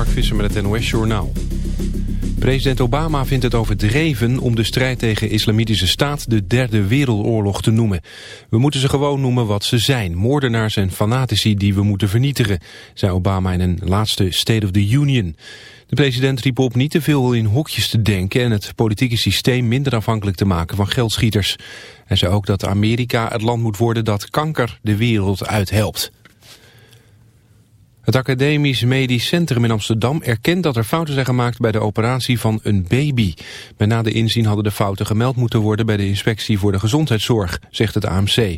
Mark Visser met het NOS Journaal. President Obama vindt het overdreven om de strijd tegen islamitische staat de derde wereldoorlog te noemen. We moeten ze gewoon noemen wat ze zijn, moordenaars en fanatici die we moeten vernietigen, zei Obama in een laatste State of the Union. De president riep op niet te veel in hokjes te denken en het politieke systeem minder afhankelijk te maken van geldschieters. Hij zei ook dat Amerika het land moet worden dat kanker de wereld uithelpt. Het Academisch Medisch Centrum in Amsterdam erkent dat er fouten zijn gemaakt bij de operatie van een baby. Bij na de inzien hadden de fouten gemeld moeten worden bij de inspectie voor de gezondheidszorg, zegt het AMC.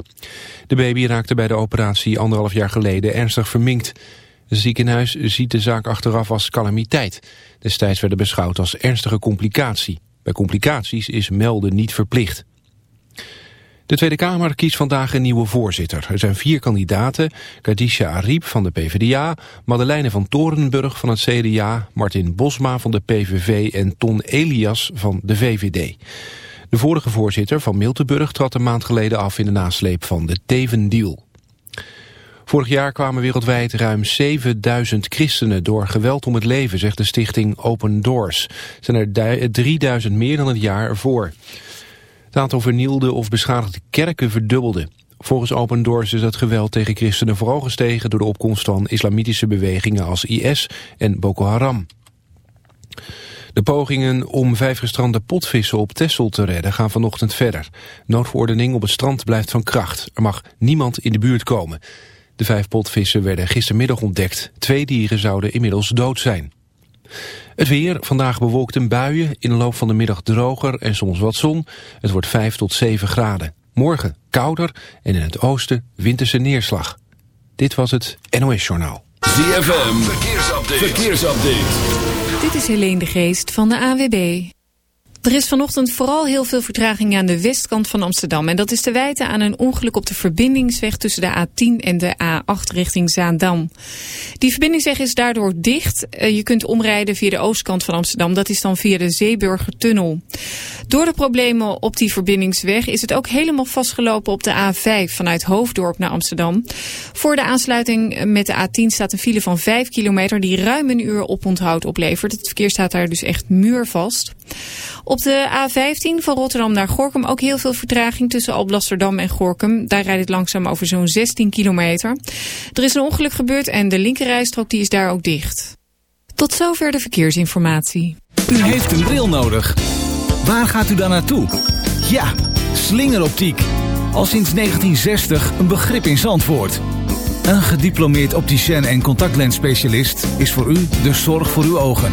De baby raakte bij de operatie anderhalf jaar geleden ernstig verminkt. Het ziekenhuis ziet de zaak achteraf als calamiteit. Destijds werden beschouwd als ernstige complicatie. Bij complicaties is melden niet verplicht. De Tweede Kamer kiest vandaag een nieuwe voorzitter. Er zijn vier kandidaten. Kadisha Ariep van de PvdA, Madeleine van Torenburg van het CDA, Martin Bosma van de PVV en Ton Elias van de VVD. De vorige voorzitter van Miltenburg trad een maand geleden af in de nasleep van de Teven-deal. Vorig jaar kwamen wereldwijd ruim 7000 christenen door geweld om het leven, zegt de stichting Open Doors. zijn er 3000 meer dan het jaar ervoor. Het aantal vernielde of beschadigde kerken verdubbelde. Volgens Open Doors is het geweld tegen christenen vooral gestegen... door de opkomst van islamitische bewegingen als IS en Boko Haram. De pogingen om vijf gestrande potvissen op Texel te redden gaan vanochtend verder. Noodverordening op het strand blijft van kracht. Er mag niemand in de buurt komen. De vijf potvissen werden gistermiddag ontdekt. Twee dieren zouden inmiddels dood zijn. Het weer, vandaag bewolkt en buien, in de loop van de middag droger en soms wat zon. Het wordt 5 tot 7 graden. Morgen kouder en in het oosten winterse neerslag. Dit was het NOS Journaal. ZFM, verkeersupdate. verkeersupdate. Dit is Helene de Geest van de AWB. Er is vanochtend vooral heel veel vertraging aan de westkant van Amsterdam. En dat is te wijten aan een ongeluk op de verbindingsweg tussen de A10 en de A8 richting Zaandam. Die verbindingsweg is daardoor dicht. Eh, je kunt omrijden via de oostkant van Amsterdam. Dat is dan via de Zeeburgertunnel. Door de problemen op die verbindingsweg is het ook helemaal vastgelopen op de A5 vanuit Hoofddorp naar Amsterdam. Voor de aansluiting met de A10 staat een file van 5 kilometer die ruim een uur oponthoud oplevert. Het verkeer staat daar dus echt muurvast. Op de A15 van Rotterdam naar Gorkum ook heel veel vertraging tussen Alblasserdam en Gorkum. Daar rijdt het langzaam over zo'n 16 kilometer. Er is een ongeluk gebeurd en de linkerrijstrook die is daar ook dicht. Tot zover de verkeersinformatie. U heeft een bril nodig. Waar gaat u dan naartoe? Ja, slingeroptiek. Al sinds 1960 een begrip in Zandvoort. Een gediplomeerd opticien en contactlensspecialist is voor u de zorg voor uw ogen.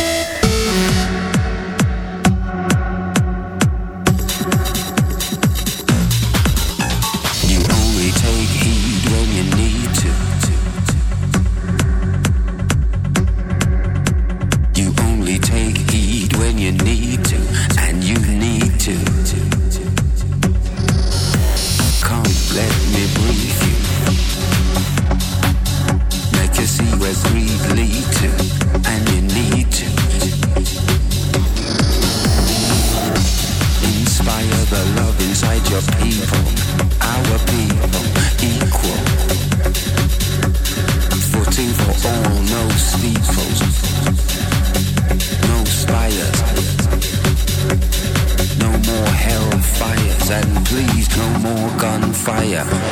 моя.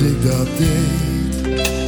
Ik dat deed?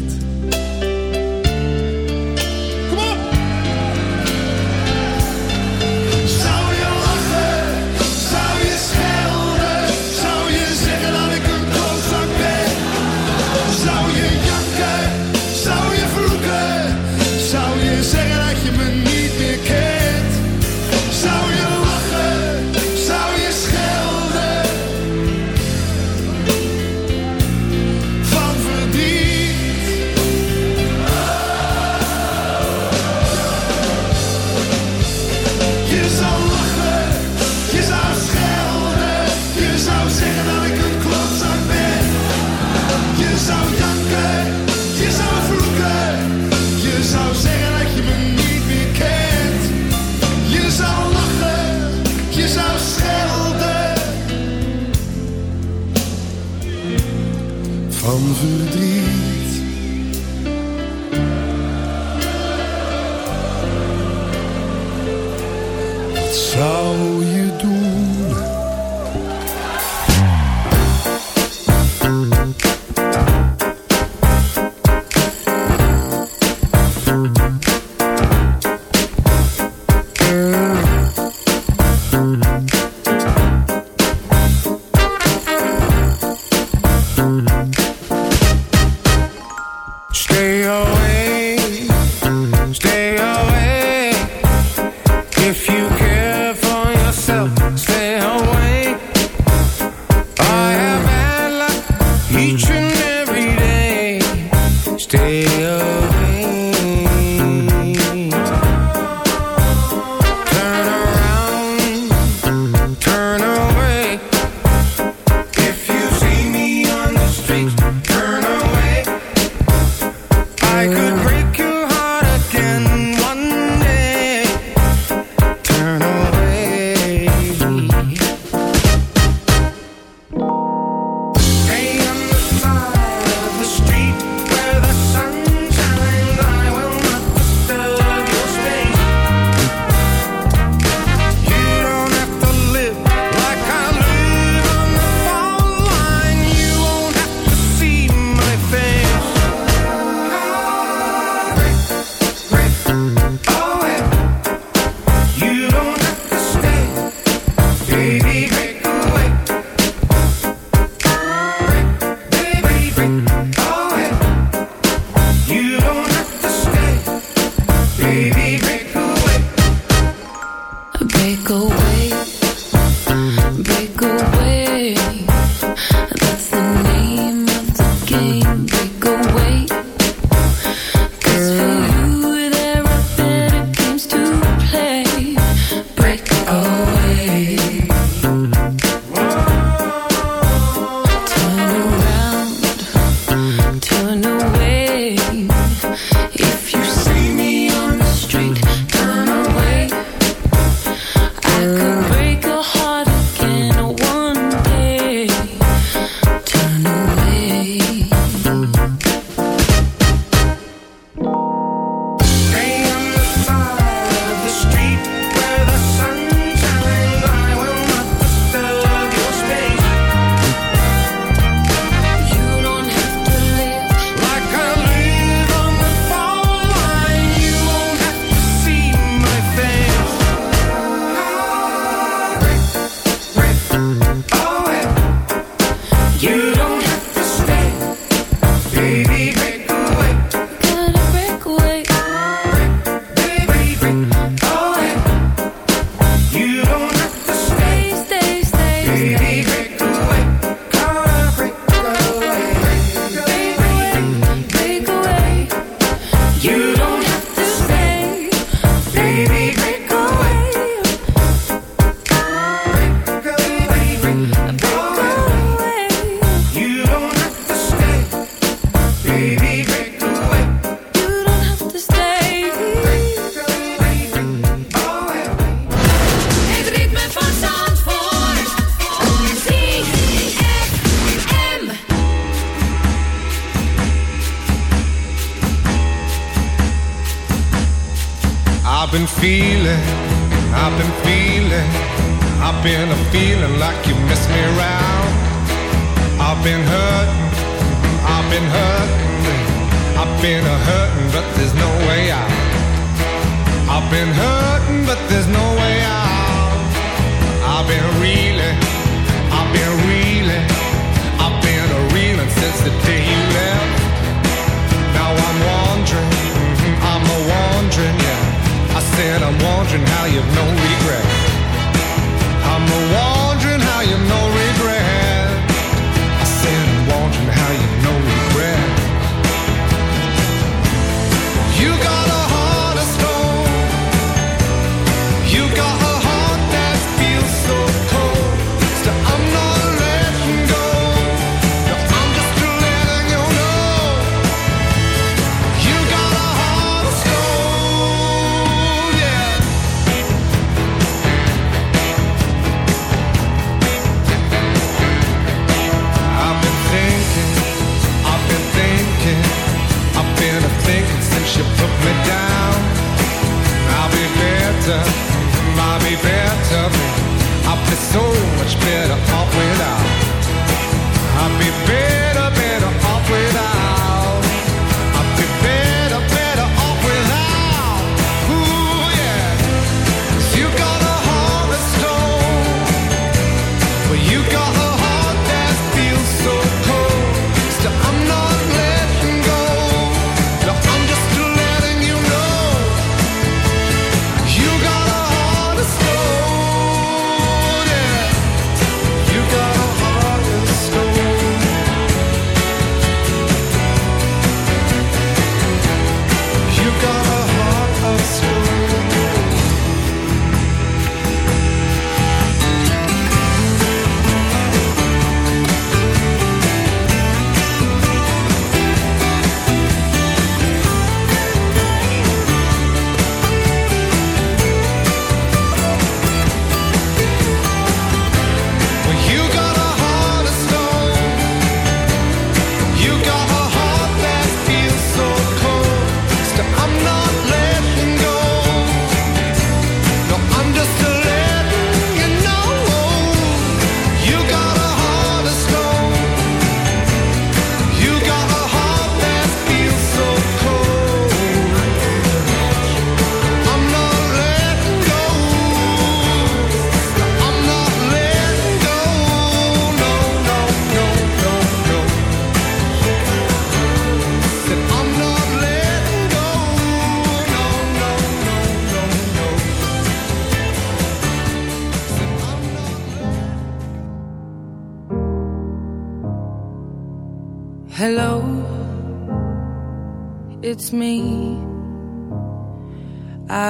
stay up.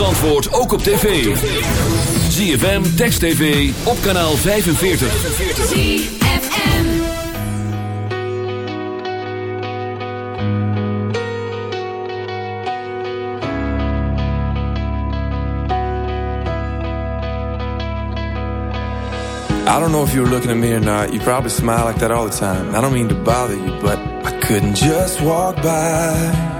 Zandvoort ook op tv. ZFM, Text TV, op kanaal 45. ZFM I don't know if you're looking at me or not. You probably smile like that all the time. I don't mean to bother you, but I couldn't just walk by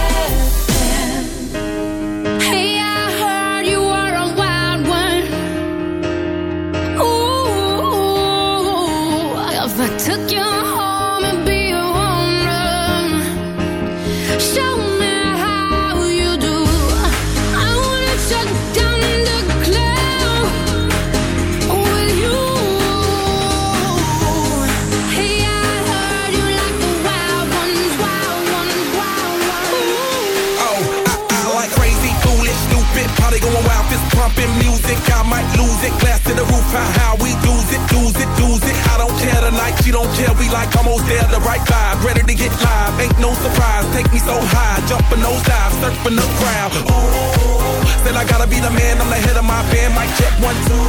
Care, we like almost there, the right vibe, ready to get live. Ain't no surprise, take me so high, jumping those dives, surfing the crowd. Ooh, said I gotta be the man, I'm the head of my band, mic check one, two.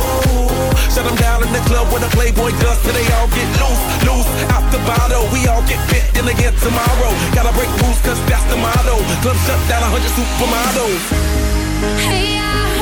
Shut them down in the club where the Playboy does, till they all get loose, loose, out the bottle. We all get fit in again tomorrow. Gotta break rules, cause that's the motto. Club shut down, 100 supermodels. Hey, I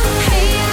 I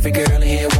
Every girl in here